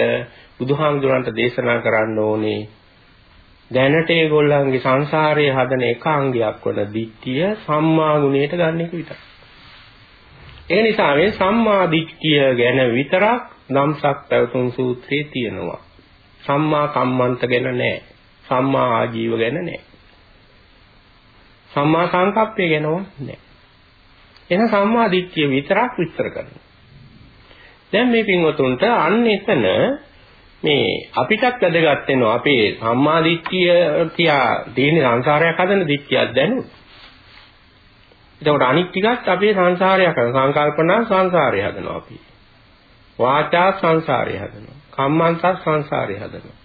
බුදුහාමුදුරන්ට දේශනා කරන්න ඕනේ දැනට ඒගොල්ලන්ගේ සංසාරයේ හදන එක අංගයක් වන දික්තිය සම්මා ගුණයට ගන්න එක විතරයි. ඒ නිසා මේ සම්මා දිට්ඨිය ගැන විතරක් ධම්සක් පැවතුම් සූත්‍රයේ තියෙනවා. සම්මා කම්මන්ත ගැන නෑ. සම්මා ආජීව ගැන නෑ. සම්මා සංකප්පය ගැනවත් නෑ. එන සම්මා දිට්ඨිය විතරක් විස්තර කරනවා. දැන් මේ පින්වතුන්ට අන්න එතන මේ අපිටත් වැදගත් වෙනවා අපේ සම්මා දිට්ඨිය තියා තියෙන සංසාරයක් හදන දිට්ඨියක් දැනුත් එතකොට අනිත් ටිකත් අපේ සංසාරය කරන සංකල්පනා සංසාරය හදනවා අපි. වාචා සංසාරය හදනවා. කම්මන්ත සංසාරය හදනවා.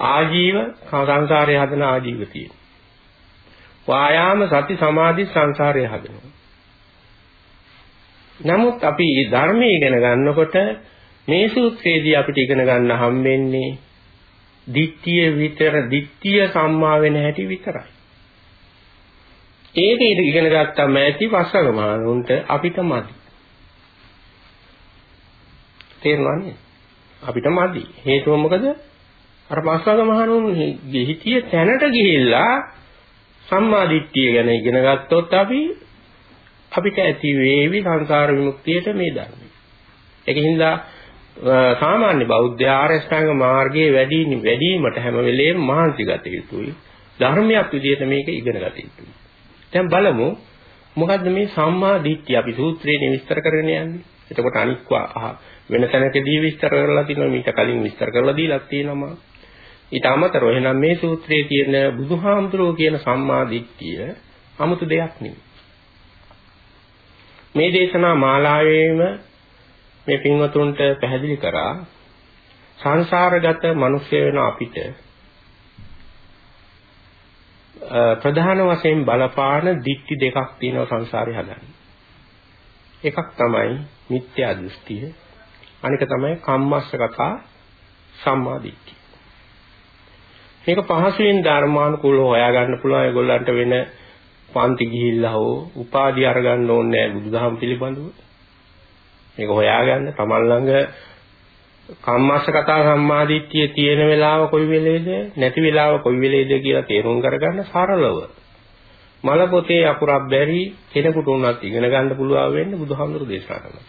ආජීව සංසාරය හදන ආජීව තියෙනවා. වායාම සති සමාධි සංසාරය හදනවා. නමුත් අපි ධර්මයේ ඉගෙන ගන්නකොට මේ සූත්‍රයේදී අපිට ඉගෙන ගන්න හම්බෙන්නේ දිට්ඨිය විතර දිට්ඨිය සම්මා වෙන හැටි විතරයි. ඒක ඉගෙන ගත්තම ඇති වසගමානුන්ට අපිට මදි. තේරුණානේ? අපිට මදි. හේතුව මොකද? අර පස්වගමහනුන් හිතිය තැනට ගිහිල්ලා සම්මා දිට්ඨිය ගැන ඉගෙන ගත්තොත් අපි අපිට ඇති වේවි සංසාර විමුක්තියට මේ ධර්මය. ඒකින්ද සාමාන්‍ය බෞද්ධ ආරෂ්ඨාංග මාර්ගයේ වැඩි වැඩිවීමට හැම වෙලේම මහන්සි ගත යුතුයි. ධර්මයක් විදිහට මේක ඉගෙන ගත යුතුයි. දැන් බලමු මොකද්ද මේ සම්මා දිට්ඨිය අපි සූත්‍රයේ විස්තර කරගෙන යන්නේ. එතකොට අනික්වා වෙන තැනකදී විස්තර කරලා තිනවා මීට කලින් විස්තර කරලා දීලා තියෙනවා. ඊට අමතරව එහෙනම් මේ සූත්‍රයේ තියෙන බුදුහාමුදුරුවෝ කියන සම්මා දිට්ඨිය 아무තු දෙයක් නෙවෙයි. මේ දේශනා මාලාවේම මේ පින්වතුන්ට පැහැදිලි කරා සංසාරගත මිනිස්සු වෙන අපිට ප්‍රධාන වශයෙන් බලපාන දික්ටි දෙකක් තියෙනවා සංසාරේ හදන්න. එකක් තමයි මිත්‍යා දෘෂ්ටිය අනික තමයි කම්මස්සගතා සම්මා දිට්ඨිය. මේක පහසුවෙන් ධර්මානුකූලව හොයාගන්න පුළුවන් ඒගොල්ලන්ට වෙන පන්ති ගිහිල්ලා හෝ උපාධි අරගන්න ඕනේ නැහැ බුදුදහම පිළිබඳව. මේක හොයාගන්න තමන් ළඟ කම්මස්ස කතා සම්මාදිට්ඨිය තියෙන වෙලාව කොයි වෙලේද නැති වෙලාව කොයි වෙලේද කියලා තේරුම් කරගන්න සරලව මල පොතේ අකුරක් බැරි කෙනෙකුට උනත් ඉගෙන ගන්න පුළුවන් වෙන්නේ බුදුහාමුදුරු දේශනා කරනවා.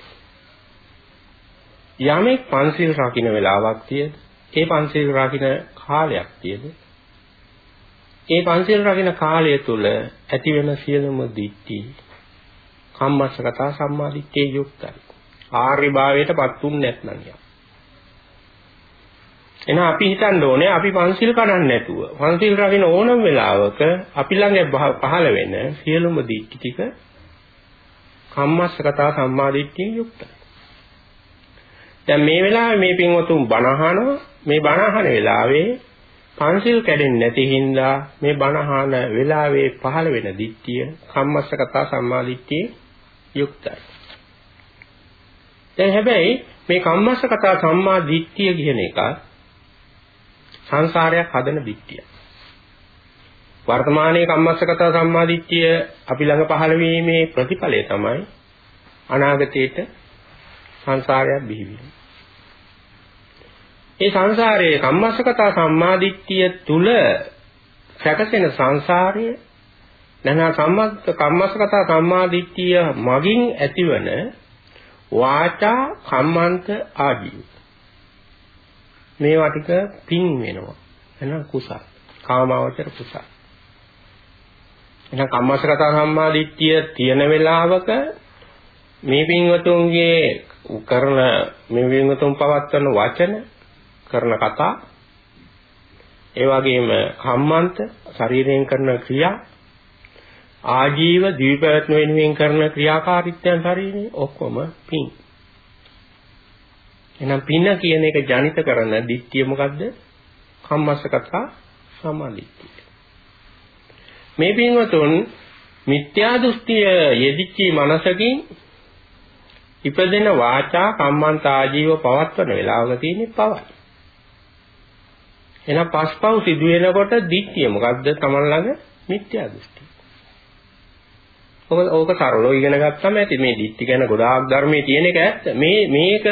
යමෙක් පන්සිල් රකින්න වෙලාවක් තියෙද ඒ පන්සිල් රකින්න කාලයක් තියෙද ඒ පන්සිල් රකින්න කාලය තුල ඇති වෙන සියලුම දිට්ඨි කම්මස්සගත සම්මාදිට්ඨිය යුක්තයි. ආර්ය භාවයටපත් උන්නේ නැත්නම් යා. එහෙනම් අපි හිතන්න ඕනේ අපි පන්සිල් කඩන්නේ නැතුව පන්සිල් රකින්න ඕනම වෙලාවක අපි ළඟ පහළ වෙන සියලුම දිට්ඨි ටික කම්මස්සගත සම්මාදිට්ඨිය යුක්තයි. දැන් මේ වෙලාවේ මේ පින්වතුන් බණ අහනවා මේ බණ අහන වෙලාවේ පංචිල් කැඩෙන්නේ නැති හින්දා මේ බණහාන වෙලාවේ පහළ වෙන දිට්ඨිය කම්මස්සගත සම්මාදිට්ඨිය යුක්තයි. දැන් හැබැයි මේ කම්මස්සගත සම්මාදිට්ඨිය කියන එක සංසාරයක් හදන දිට්ඨිය. වර්තමානයේ කම්මස්සගත සම්මාදිට්ඨිය අපි ළඟ පහළ වීමේ ප්‍රතිඵලය තමයි අනාගතයේට සංසාරයක් බිහි ඒ සංසාරයේ කම්මස්සකතා සම්මාදිට්ඨිය තුල සැකසෙන සංසාරය නැනා සම්මත් කම්මස්සකතා සම්මාදිට්ඨිය මගින් ඇතිවන වාචා කම්මන්ත ආදී මේවා ටික පින් වෙනවා. එහෙනම් කුසල්. කාමාවචර කුසල්. එහෙනම් කම්මස්සකතා සම්මාදිට්ඨිය තියෙන වෙලාවක මේ පින්වතුන්ගේ කරන මේ පින්වතුන් පවත්වන වචන කරන කතා ඒ වගේම කම්මන්ත ශරීරයෙන් කරන ක්‍රියා ආජීව දීපවත්න වෙනුවෙන් කරන ක්‍රියාකාරීත්වයන් ශරීරේ ඔක්කොම පින්. එහෙනම් පින කියන එක ජනිත කරන දිට්ඨිය මොකද්ද? කම්මස්සකතා සමාධිත්‍ය. මේ පින්වතුන් මිත්‍යා දෘෂ්ටිය යෙදිච්ච මනසකින් ඉපදෙන වාචා කම්මන්ත ආජීව පවත්වන වෙලාවක තියෙන පවයි. එහෙනම් පස්පව් සිදු වෙනකොට දිට්ඨිය මොකද්ද තමන් ළඟ මිත්‍යා දෘෂ්ටි. ඔක ඕක සරලව ඉගෙන ගත්තම ඇති මේ දිට්ඨි ගැන ගොඩාක් ධර්මයේ තියෙන එක ඇත්ත. මේ මේක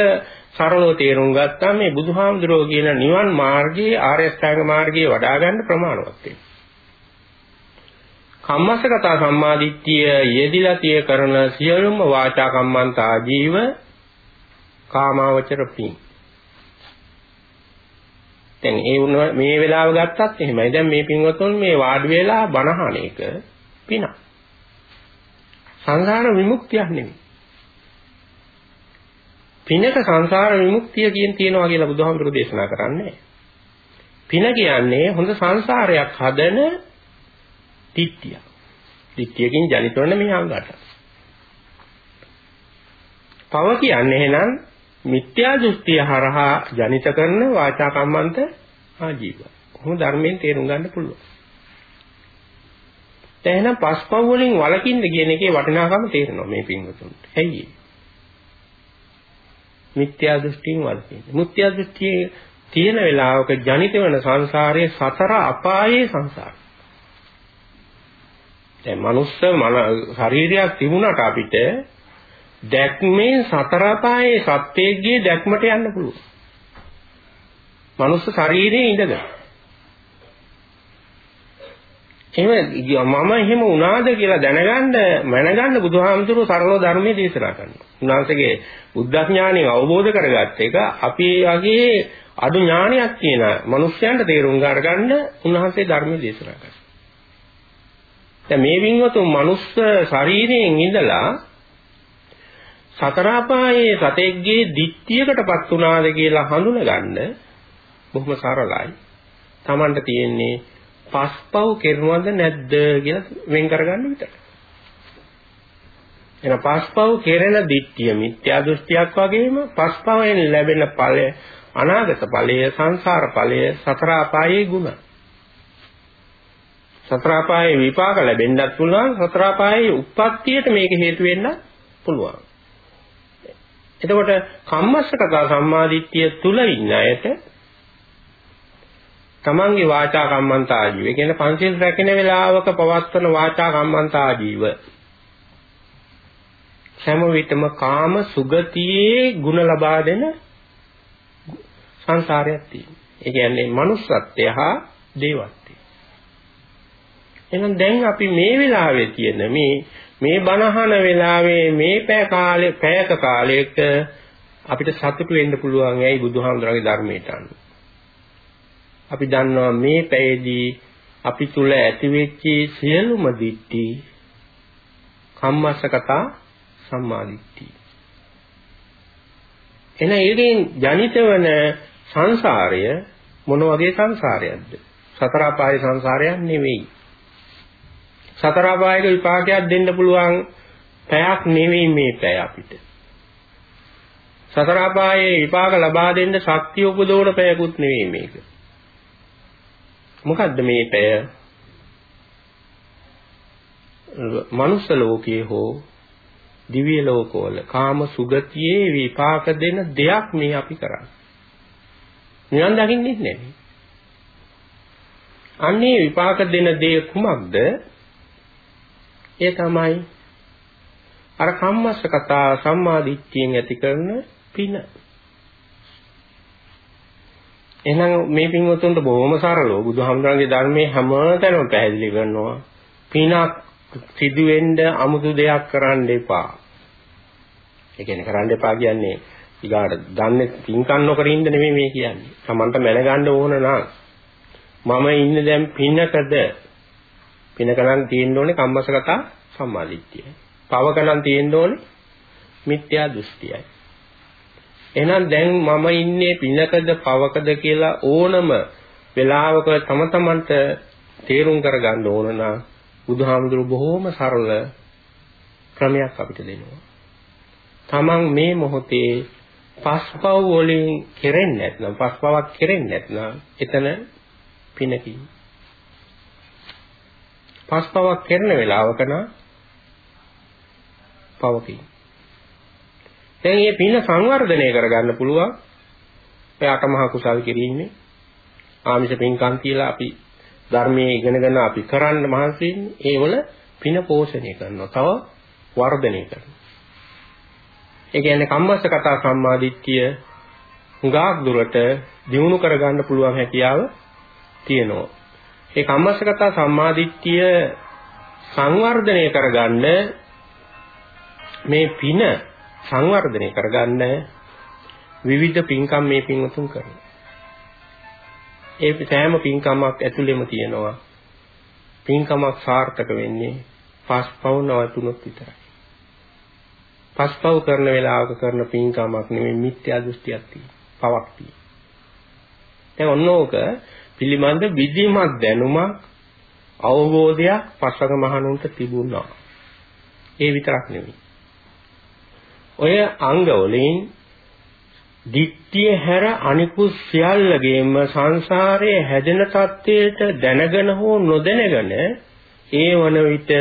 සරලව තේරුම් ගත්තාම මේ බුදුහාමුදුරුවෝ කියන නිවන් මාර්ගයේ ආර්ය අෂ්ටාංග මාර්ගයේ වඩා ගන්න ප්‍රමාණවත් වෙනවා. කම්මස්සගත සම්මාදිට්ඨිය යෙදිලා තිය කරන සියලුම වාචා කම්මන්ත ආජීව කාමාවචර පිං දැන් ඒ වුණ මේ වෙලාව ගත්තත් එහෙමයි. දැන් මේ පින්වතුන් මේ වාඩි වෙලා බණහන එක පින. සංසාර විමුක්තියක් නෙමෙයි. පිනක සංසාර විමුක්තිය කියන තියනවා කියලා බුදුහාමුදුරු දේශනා කරන්නේ. පින කියන්නේ හොඳ සංසාරයක් හදන තිට්ඨිය. තිට්ඨියකින් ජනිත වෙන මේ අංගට. පව කියන්නේ එහෙනම් මිත්‍යා දෘෂ්ටිය හරහා ජනිත කරන වාචා කම්මන්ත ආජීව. කොහොම ධර්මයෙන් තේරුම් ගන්න පුළුවන්. දැන් එහෙනම් පස්පව් වලින් වලකින්න කියන එකේ වටිනාකම තේරෙනවා මේ පින්වතුන්ට. ඇයි මිත්‍යා දෘෂ්ටියෙන් වළකින්න. මිත්‍යා දෘෂ්ටියේ තියෙන වෙලාවක ජනිත වෙන සංසාරයේ සතර අපායේ සංසාරය. දැන් මනුස්ස මන ශරීරයක් තිබුණාට අපිට දැක්මේ සතර අපායේ සත්‍යයේ දැක්මට යන්න පුළුවන්. මනුස්ස ශරීරයේ ඉඳගෙන එහෙම මම එහෙම වුණාද කියලා දැනගන්න මනගන්න බුදුහාමුදුරුවෝ සරල ධර්මයේ දේශනා කරනවා. උන්වහන්සේගේ බුද්ධ ඥාණය අවබෝධ කරගත්ත එක අපි වගේ අඩු ඥානයක් තියෙන මිනිස්යන්ට තේරුම් ගන්න උන්වහන්සේ ධර්මයේ දේශනා කරනවා. දැන් මේ වින්වතුන් මනුස්ස ශරීරයෙන් ඉඳලා සතර අපායේ සතෙක්ගේ දිට්ඨියකටපත් වුණාද කියලා හඳුනගන්න බොහොම සරලයි. Tamanට තියෙන්නේ පස්පව් කෙරුවද නැද්ද කියලා වෙන් කරගන්න විතරයි. එන පස්පව් කෙරෙන දිට්ඨිය මිත්‍යා දෘෂ්ටියක් වගේම පස්පවෙන් ලැබෙන ඵලය අනාගත ඵලය සංසාර ඵලය සතර අපායේ ගුණ. සතර අපායේ විපාක ලැබෙන්නත් පුළුවන් සතර අපායේ උප්පත්තියට මේක හේතු වෙන්න පුළුවන්. එතකොට කම්මස්සකතා සම්මාදිට්ඨිය තුල ඉන්න අයට තමන්ගේ වාචා කම්මන්තා ජීව. ඒ කියන්නේ පංචශීල රැකෙන වෙලාවක පවත්වන වාචා කම්මන්තා ජීව. හැම විටම කාම සුගතියේ ಗುಣ ලබා දෙන සංසාරයක් තියෙනවා. ඒ කියන්නේ manussත්වය හා දේවත්වය. එහෙනම් දැන් අපි මේ වෙලාවේ තියෙන මේ මේ බණහන වෙලාවේ මේ පැය කාලේ පැයක කාලයක අපිට සතුටු වෙන්න පුළුවන් ඇයි බුදුහාමුදුරගේ ධර්මයට අනුව. අපි දන්නවා මේ පැයේදී අපි තුල ඇතිවෙච්ච සියලුම දිට්ඨි කම්මස්සකතා සම්මාදිට්ඨි එන ඒකෙන් ජනිත වන සංසාරය මොන වගේ සංසාරයක්ද? සතර අපායේ සංසාරයක් නෙවෙයි. සතර අපායක විපාකයක් දෙන්න පුළුවන් පැයක් නෙවෙයි මේ පැය අපිට සතර අපායේ විපාක ලබා දෙන්න ශක්තිය උපදවන පැයකුත් නෙවෙයි මේක මොකද්ද මේ පැය? මනුස්ස ලෝකයේ හෝ දිව්‍ය ලෝකවල කාම සුගතියේ විපාක දෙන දෙයක් මේ අපි කරන්නේ. නිවන් දකින්නේ නැහැ. අන්නේ විපාක දෙන දේ කුමක්ද? ඒ තමයි අර කම්මස්ස කතා සම්මාදිට්ඨියෙන් ඇති කරන පින. එහෙනම් මේ පින්වතුන්ට බොහොම සරලව බුදුහාමුදුරන්ගේ ධර්මයේ හැමතැනම පැහැදිලි කරනවා. පිනක් සිදු වෙන්න 아무තු දෙයක් කරන්න එපා. ඒ කියන්නේ කරන්න එපා කියන්නේ ඊගාට දන්නේ පින්කම් නොකර ඉන්න නෙමෙයි මේ කියන්නේ. Tamanta මැනගන්න ඕන නම් මම ඉන්නේ දැන් පිනකද පිනකනම් තියෙන්න ඕනේ කම්මසගත සම්මාදිට්ඨිය. පවකනම් තියෙන්න ඕනේ මිත්‍යා දෘෂ්ටියයි. එහෙනම් දැන් මම ඉන්නේ පිනකද පවකද කියලා ඕනම වෙලාවක තම තමන්ට තේරුම් කරගන්න ඕන නම් බුදුහාමුදුරු බොහෝම සරල ක්‍රමයක් අපිට දෙනවා. තමන් මේ මොහොතේ පස්පව් වලින් කෙරෙන්නේ නැත්නම් පස්පවක් කෙරෙන්නේ නැත්නම් එතන පිනකින් පස්පවක් කරන වෙලාවක නම් පවකින් දැන් මේ පින සංවර්ධනය කරගන්න පුළුවන්. ඒ අටමහා කුසල් කිරීමේ ආමිෂ පින්කම් කියලා අපි ධර්මයේ ඉගෙනගෙන අපි කරන්න මහන්සි ඒ වල පින පෝෂණය කරනවා. තව වර්ධනය කරනවා. ඒ කියන්නේ කම්මස්ස කතා සම්මාදිට්ඨිය හුඟක් දුරට දියුණු කරගන්න පුළුවන් හැකියාව තියෙනවා. ඒ කම්මස්ස කතා සම්මාදිට්ඨිය සංවර්ධනය කරගන්න මේ පින සංවර්ධනය කරගන්න විවිධ පින්කම් මේ පින්වතුන් කරනවා. ඒ සෑම පින්කමක් ඇතුළෙම තියෙනවා පින්කමක් සාර්ථක වෙන්නේ පස්පව් නවතුනොත් විතරයි. පස්පව් කරන වෙලාවක කරන පින්කමක් නෙමෙයි මිත්‍යා දෘෂ්ටියක් තියෙන්නේ. පවක් තියෙන්නේ. දැන් ඔන්නෝක පිළිබඳ විධිමත් දැනුමක් අවබෝධයක් පස්වග මහණුන්ට තිබුණා. ඒ විතරක් නෙවෙයි. ඔය අංග වලින් දිට්ඨිය හැර අනිකුත් සියල්ලගේම සංසාරයේ හැදෙන தത്വයට දැනගෙන හෝ නොදැනගෙන ඒ වන විට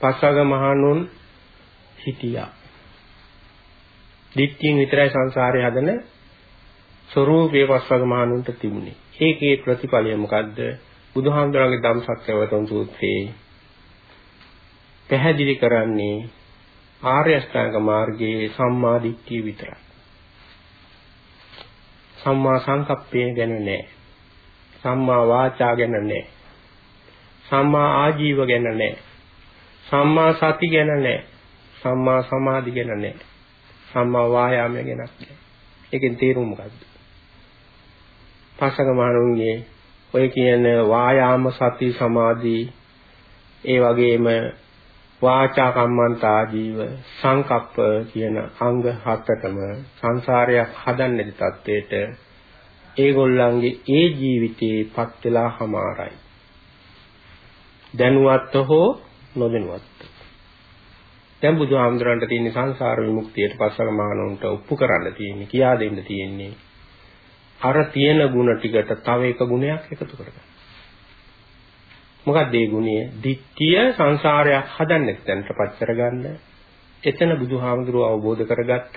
පස්වග මහණුන් හිටියා. දිට්ඨියෙන් විතරයි සංසාරය හදන ස්වરૂපයේ පස්වග මහණුන්ට තිබුණේ. ඒකේ ප්‍රතිඵලය මොකද්ද? බුදුහාමුදුරන්ගේ ධම්සක්කවතුන් සූත්‍රයේ පැහැදිලි කරන්නේ ආර්ය අෂ්ටාංග මාර්ගයේ සම්මා දිට්ඨිය විතරයි. සම්මා සංකප්පය ගැන නෑ. සම්මා වාචා ගැන නෑ. සම්මා ආජීව ගැන නෑ. සම්මා සති ගැන නෑ. සම්මා සමාධි ගැන නෑ. සම්මා වායාමය ගැනත් නෑ. ඒකෙන් තේරුම මොකද්ද? පසක මහණුන්ගේ ඔය කියන වායාම සති සමාධි ඒ වගේම වාචා කම්මන්ත ආජීව සංකප්ප කියන අංග හතටම සංසාරයක් හදන්නේ තත්වයට ඒගොල්ලන්ගේ ඒ ජීවිතේ පත් වෙලා හමාරයි. දැනුවත් හෝ නොදැනුවත්. දැන් බුදුහාමුදුරන්ට තියෙන සංසාර විමුක්තියට පස්සල මානවන්ට ඔප්පු කරන්න තියෙන්නේ කියා දෙන්න තියෙන්නේ අර තියෙන ಗುಣ ටිකට තව එක ගුණයක් එකතු කරගන්න මොකක්ද ඒ ගුණය? ditthිය සංසාරයක් හදන්න තැනටපත් කරගන්න. එතන බුදුහාමුදුරුව අවබෝධ කරගත්ත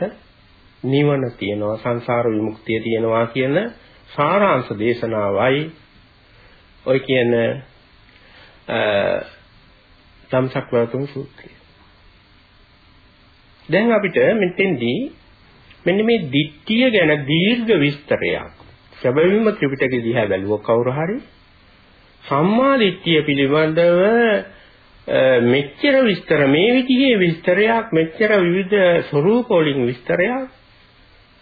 නිවන තියෙනවා සංසාර විමුක්තිය තියෙනවා කියන සාරාංශ දේශනාවයි ඔය කියන ධම්සක් වතුන් සූත්‍රය. දැන් අපිට මෙතෙන්දී මෙන්න මේ ditthිය ගැන දීර්ඝ විස්තරයක් සැබවින්ම ත්‍රිපිටකය දිහා බැලුවොත් කවුරු හරි සම්මා දිට්ඨිය පිළිබඳව මෙච්චර විස්තර මේ විදිහේ විස්තරයක් මෙච්චර විවිධ ස්වරූප වලින් විස්තරයක්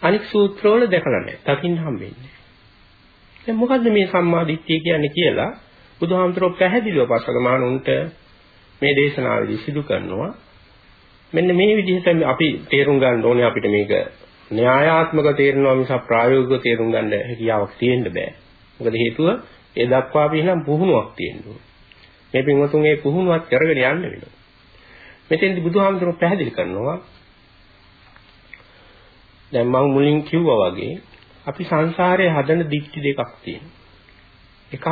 අනික් සූත්‍රවල දැකලා නැහැ. දකින්න හම්බෙන්නේ. දැන් මොකද්ද මේ සම්මා දිට්ඨිය කියන්නේ කියලා බුදුහාමුදුරුවෝ පැහැදිලිව පස්සගමානුන්ට මේ දේශනාවේදී සිදු කරනවා. මෙන්න මේ විදිහට අපි තේරුම් ගන්න ඕනේ අපිට මේක න්‍යායාත්මක තේරෙනවා මිස ප්‍රායෝගිකව තේරුම් ගන්න හැකියාවක් තියෙන්න බෑ. මොකද හේතුව ඒ දක්වා අපි නම් පුහුණුවක් තියෙනවා. මේ පින්වතුන් ඒ පුහුණුවක් කරගෙන යන්න වෙනවා. මෙතෙන්දි බුදුහාමුදුරුවෝ පැහැදිලි කරනවා දැන් මම මුලින් කිව්වා වගේ අපි සංසාරයේ හදන දික්ටි දෙකක් තියෙනවා. එකක්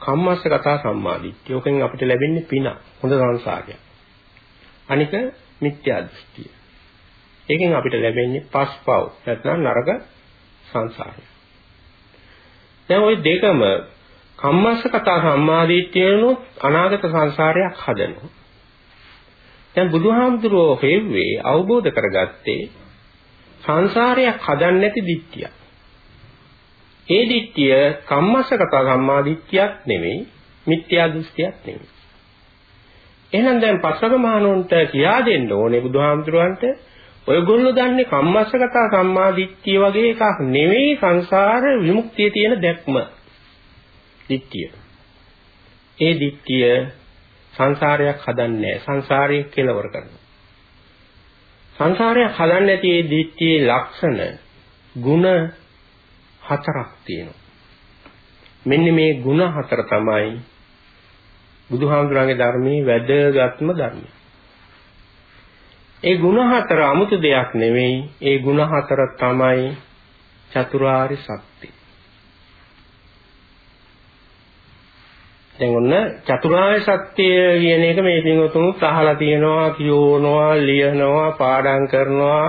කම්මස්සගතා සම්මාදිට්ඨිය. ඕකෙන් අපිට ලැබෙන්නේ පින. හොඳ සංසාරයක්. අනික මිත්‍යා දෘෂ්ටිය. ඒකෙන් අපිට ලැබෙන්නේ පස්පව්. නැත්නම් නරක සංසාරය. දැන් ওই දෙකම කම්මස්සගත සම්මාදිට්ඨියනොත් අනාගත සංසාරයක් හදනවා. දැන් බුදුහාමුදුරුවෝ හේව්වේ අවබෝධ කරගත්තේ සංසාරයක් හදන්නේ නැති දිට්ඨිය. ඒ දිට්ඨිය කම්මස්සගත සම්මාදිට්ඨියක් නෙවෙයි මිත්‍යා දෘෂ්ටියක් නෙවෙයි. එහෙනම් දැන් පස්වග මහණුන්ට කියා දෙන්න ඕනේ බුදුහාමුදුරුවන්ට ඔයගොල්ලෝ දන්නේ කම්මස්සගත සම්මාදිට්ඨිය වගේ එකක් නෙවෙයි සංසාර විමුක්තිය තියෙන දැක්ම. දිට්ඨිය. ඒ දිට්ඨිය සංසාරයක් හදන්නේ සංසාරයේ කෙලවර කරනවා. සංසාරයක් හදන්නේ නැති ඒ දිට්ඨියේ ලක්ෂණ ಗುಣ හතරක් තියෙනවා. මෙන්න මේ ಗುಣ හතර තමයි බුදුහාමුදුරන්ගේ ධර්මයේ වැදගත්ම ධර්මය. ඒ ಗುಣ හතර 아무තු දෙයක් නෙවෙයි. ඒ ಗುಣ හතර තමයි චතුරාරි සත්‍ය. දැන් ඔන්න චතුරාර්ය සත්‍ය කියන එක මේ පින්වතුනුත් අහලා තියෙනවා, කියවනවා, ලියනවා, පාඩම් කරනවා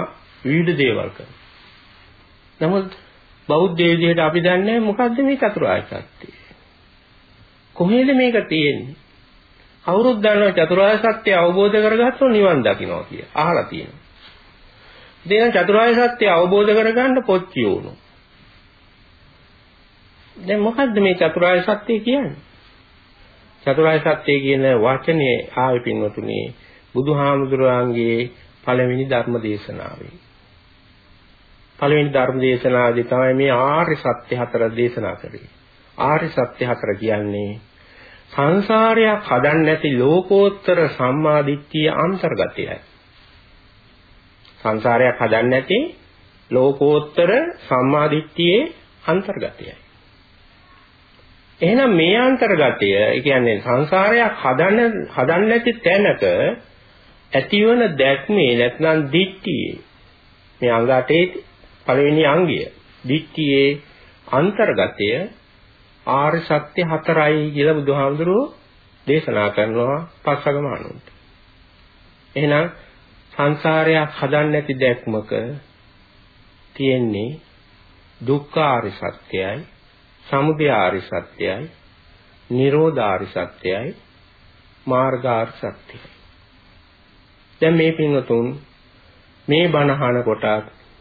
විවිධ දේවල් කරනවා. නමුත් බෞද්ධ විදිහට අපි දන්නේ මොකද්ද මේ චතුරාර්ය සත්‍ය? කොහේද මේක තියෙන්නේ? කවුරුත් දන්නවා චතුරාර්ය සත්‍ය අවබෝධ කරගත්තොත් නිවන් දකින්නවා කියලා. අහලා තියෙනවා. ඉතින් චතුරාර්ය සත්‍ය අවබෝධ කරගන්න පොත් කියවනු. දැන් මොකද්ද මේ චතුරාර්ය සත්‍ය කියන්නේ? චතුරාර්ය සත්‍ය කියන වචනේ ආවේ පින්වතුනි බුදුහාමුදුරන්ගේ පළවෙනි ධර්ම දේශනාවේ. පළවෙනි ධර්ම දේශනාවේදී තමයි මේ ආර්ය සත්‍ය හතර දේශනා කරේ. ආර්ය සත්‍ය හතර කියන්නේ සංසාරයක් හදන්නේ නැති ලෝකෝත්තර සම්මාදිට්ඨිය අන්තර්ගතයයි. සංසාරයක් හදන්නේ නැති ලෝකෝත්තර සම්මාදිට්ඨියේ අන්තර්ගතයයි. එහෙනම් මේ අන්තර්ගතය, ඒ කියන්නේ සංසාරයක් හදන්න හදන්නේ නැති තැනක ඇතිවන දැක්මේ නැත්නම් දිට්ඨියේ මේ අංග 8 පළවෙනි අංගය දිට්ඨියේ අන්තර්ගතය ආර්ය සත්‍ය හතරයි කියලා බුදුහාමුදුරුවෝ දේශනා කරනවා පස්වග මහණුන්ට. එහෙනම් සංසාරයක් හදන්න නැති දැක්මක තියෙන්නේ දුක්ඛ ආර්ය සත්‍යයයි, සමුදය ආර්ය සත්‍යයයි, නිරෝධ ආර්ය සත්‍යයයි, මාර්ග ආර්ය සත්‍යයයි. දැන් මේ පින්වතුන් මේ බණ අහන කොටත්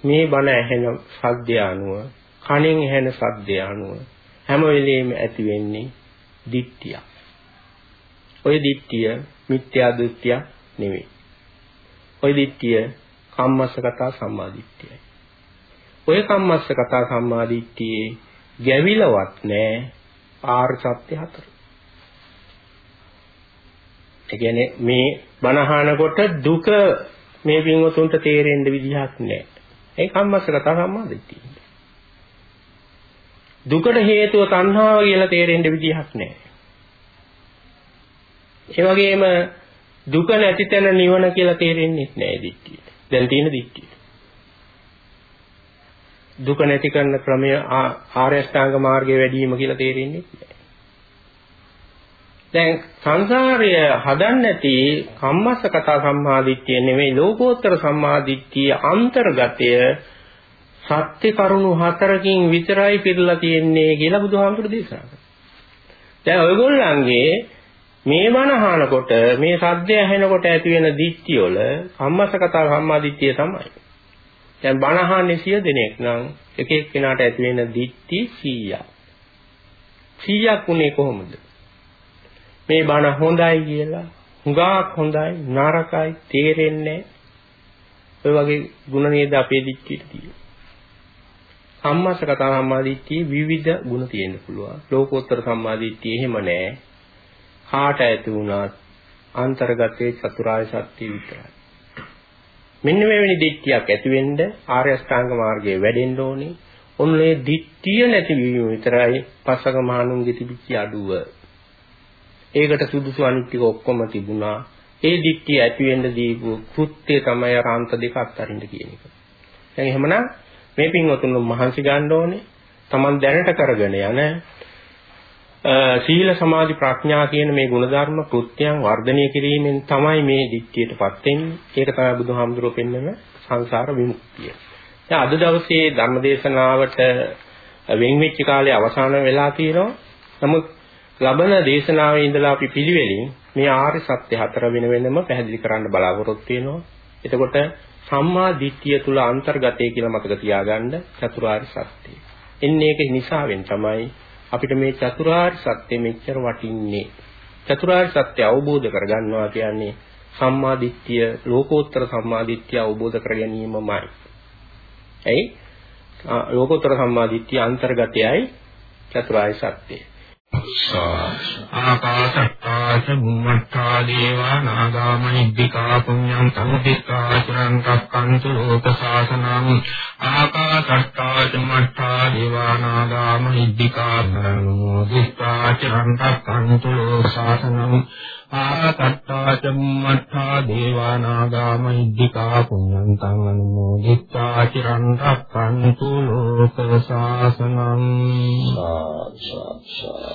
මේ බණ ඇහෙන සද්දය අනුව කණෙන් ඇහෙන සද්දය අනුව හැම වෙලෙම ඇති වෙන්නේ දිට්ඨිය. ওই දිට්ඨිය මිත්‍යා දෘෂ්ටිය නෙවෙයි. ওই දිට්ඨිය කම්මස්සගතා සම්මාදිට්ඨියයි. ඔය කම්මස්සගතා සම්මාදිට්ඨියේ ගැවිලවත් නෑ ආර්ය සත්‍ය හතර. ඒ කියන්නේ මේ බණහනකොට දුක මේ පින්වතුන්ට තේරෙන්න විදිහක් නෑ. ඒ කම්මස්සගත සම්මාදිට්ඨිය. දුකට හේතුව තණ්හාව කියලා තේරෙන්න විදිහක් නෑ. ඒ වගේම දුක නැති තැන නිවන කියලා තේරෙන්නේ නැහැ දිට්ඨියට. දැන් තියෙන දිට්ඨිය. දුක නැති කරන ක්‍රමය ආර්ය අෂ්ටාංග මාර්ගයේ වැඩිම කියලා තේරෙන්නේ නැහැ. දැන් සංසාරය හදන්න නැති කම්මස්ස කතා සම්මාදිට්ඨිය නෙමෙයි ලෝකෝත්තර සම්මාදිට්ඨිය අන්තර්ගතය සත්‍ය කරුණු හතරකින් විතරයි පිරලා තියෙන්නේ කියලා බුදුහාමුදුරු දේශනා කරා. දැන් ඔයගොල්ලන්ගේ මේ බණ අහනකොට මේ සද්දය ඇහෙනකොට ඇති වෙන දිට්ඨිය වල කම්මස්ස කතා සම්මාදිට්ඨිය තමයි. දැන් බණ අහන්නේ 100 දෙනෙක් නම් එක එක්කෙනාට ඇති වෙන දිට්ඨි 100ක්. 100ක් උනේ කොහොමද? මේ බණ හොඳයි කියලා හුඟක් හොඳයි නරකයි තේරෙන්නේ ඔය වගේ ಗುಣ නේද අපේ දිට්ඨියට තියෙන්නේ. සම්මාස කතා සම්මාදිට්ඨිය විවිධ ಗುಣ තියෙන්න පුළුවන්. ලෝකෝත්තර සම්මාදිට්ඨිය එහෙම නෑ. කාට ඇති වුණත් අන්තර්ගතයේ චතුරාර්ය සත්‍ය විතරයි. මෙන්න මෙවැනි දිට්ඨියක් ඇති වෙන්න ආර්ය අෂ්ටාංග මාර්ගයේ වැඩෙන්න ඕනේ. ඔන්නේ දිට්ඨිය නැතිවීම විතරයි පස්සක මහණුන්ගේ තිබිච්ච අඩුව. ඒකට සුදුසු අනිත් ටික ඔක්කොම තිබුණා. ඒ දිට්ඨිය ඇති වෙන්න දීපු කෘත්‍යය තමයි අරාන්ත දෙක අත්තරින්න කියන එක. දැන් එහෙමනම් මේ පින්වතුන් මහන්සි ගන්න ඕනේ. Taman දැනට කරගෙන යන සීල සමාධි ප්‍රඥා කියන මේ ගුණධර්ම කෘත්‍යයන් වර්ධනය කිරීමෙන් තමයි මේ දික්තියටපත් වෙන්නේ. ඒක තමයි බුදුහාමුදුරුවෝ පෙන්වන සංසාර විමුක්තිය. දැන් අද දවසේ ධර්මදේශනාවට වෙන් වෙච්ච කාලේ අවසාන වෙලා තියෙනවා. නමුත් ලබන දේශනාවේ ඉඳලා අපි පිළිවෙලින් මේ ආර්ය සත්‍ය හතර වෙන වෙනම පැහැදිලි කරන්න බලාපොරොත්තු වෙනවා. එතකොට සම්මා දිට්ඨිය තුල අන්තර්ගතය කියලා මතක තියාගන්න චතුරාර්ය සත්‍යය. එන්නේ ඒක නිසාවෙන් තමයි අපිට මේ චතුරාර්ය සත්‍ය මෙච්චර වටින්නේ. චතුරාර්ය සත්‍ය අවබෝධ කරගන්නවා කියන්නේ සම්මාදිට්ඨිය ලෝකෝත්තර සම්මාදිට්ඨිය අවබෝධ කර ගැනීමමයි. එයි ලෝකෝත්තර සම්මාදිට්ඨිය අන්තර්ගතයයි චතුරාර්ය සත්‍යය. ආකාශත්තාච බුම්මත්තා දේවා නාගාමහිද්దికා පුඤ්ඤං සම්පිතා චරං කක්කන්තු ලෝක සාසනං ආකාශට්ටා චුම්මට්ටා දේවානාගා මහිද්దికා සරණෝ දිස්ත්‍රා චරන්තං තුලෝ සාසනං ආකාශට්ටා චුම්මට්ටා දේවානාගා මහිද්దికා පුඤ්ඤන්තං අනුමෝදිත්වා චරන්තං තුලෝ සාසනං සාසා